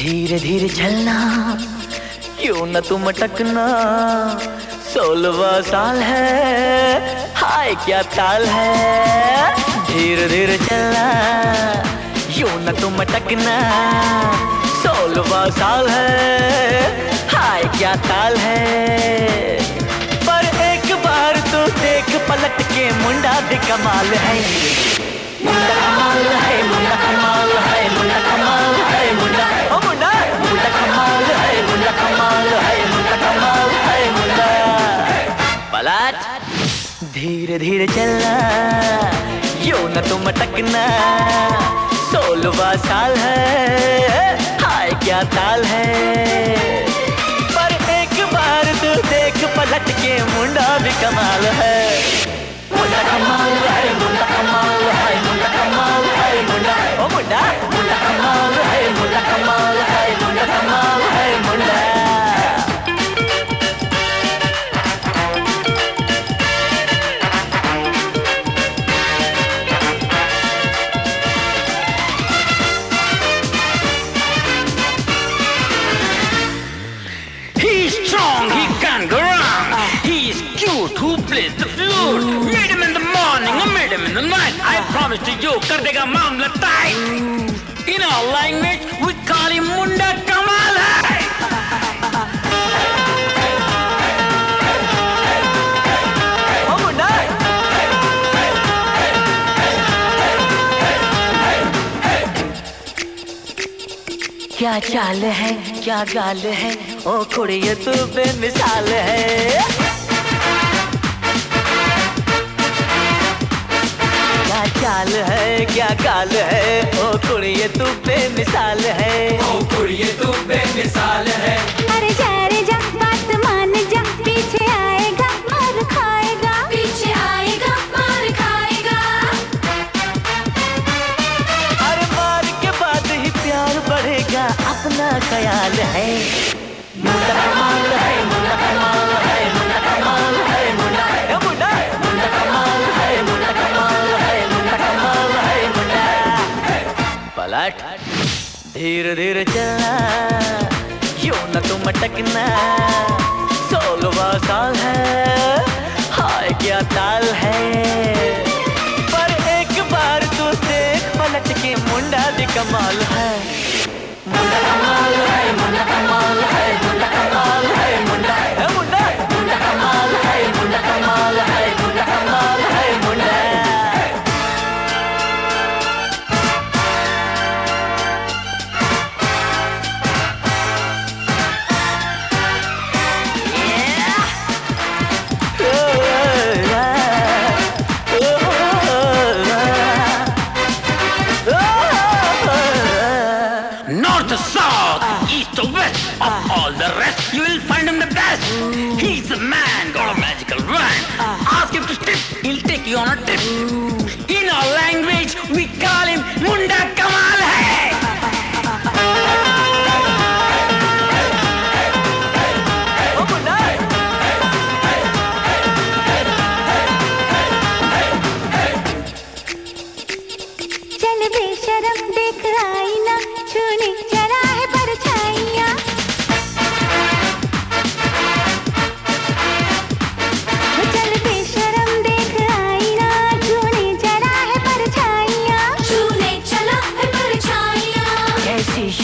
धीरे धीरे चलना क्यों न तुम अटकना सोलवा साल है हाय क्या ताल है? धीरे धीरे चलना क्यों न तुम अटकना सोलवा साल है, हाय क्या ताल है। पर एक बार तो देख पलट के मुंडा भी कमाल है। मुंडा कमाल है, मुंडा कमाल है, मुंडा कमाल है, मुंडा। ओ मुंडा! मुंडा कमाल है, मुंडा कमाल है, मुंडा कमाल है, मुंडा। पलट! धीरे धीरे चलना। यो न तुम टकना। सोलवा साल है, हाय क्या ताल है। पर एक बार तू देख पलट के मुंडा भी कमाल है। मुंडा कमाल है plays the flute. Meet him in the morning, I meet him in the night. I promise to you, कर देगा मामला tight. In our language, we call him Munda Kamal hai. क्या चाल है क्या गाल है ओ कुड़िए तू बेमिसाल है क्या चाल है? क्या गाल है। ओ कुड़िए तू बेमिसाल है। अरे जा रे जा बात मान जा पीछे आएगा मार खाएगा। पीछे आएगा मार खाएगा। हर मार के बाद ही प्यार बढ़ेगा अपना ख्याल है। कमाल है धीरे धीरे चलना क्यों ना तुम अटकना सोलवा साल है, हाय क्या ताल है। पर एक बार तू देख पलट के मुंडा भी कमाल है। To south, ah. east to west, of ah. all the rest, you will find him the best. He's a man, got a magical wand. Ah. Ask him to step, he'll take you on a trip. In our language, we call him Munda Kamal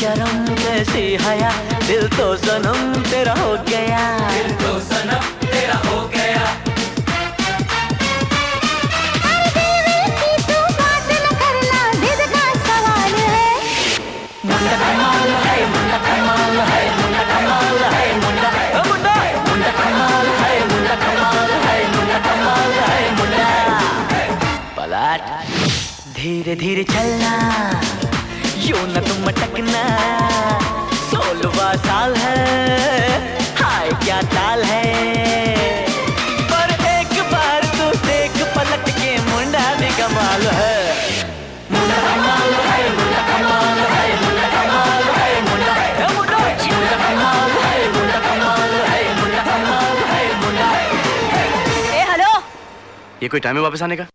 शर्म कैसी हया दिल तो सनम तेरा हो गया। दिल तो सनम तेरा हो गया। अरे दिल की तू बात न करना जिद का सवाल है। मुंडा कमाल है मुंडा कमाल है मुंडा कमाल है मुंडा मुंडा! मुंडा कमाल है मुंडा कमाल है मुंडा कमाल है मुंडा। पलट धीरे धीरे चलना। यूँ न तुम अटकना? सोलवा साल है हाय क्या ताल है? पर एक बार तू देख पलट के मुंडा भी कमाल है। मुंडा कमाल है मुंडा कमाल है मुंडा कमाल है मुंडा ए मुंडा! मुंडा कमाल है मुंडा कमाल है मुंडा कमाल है मुंडा ए हेलो? ये कोई टाइम है वापस आने का?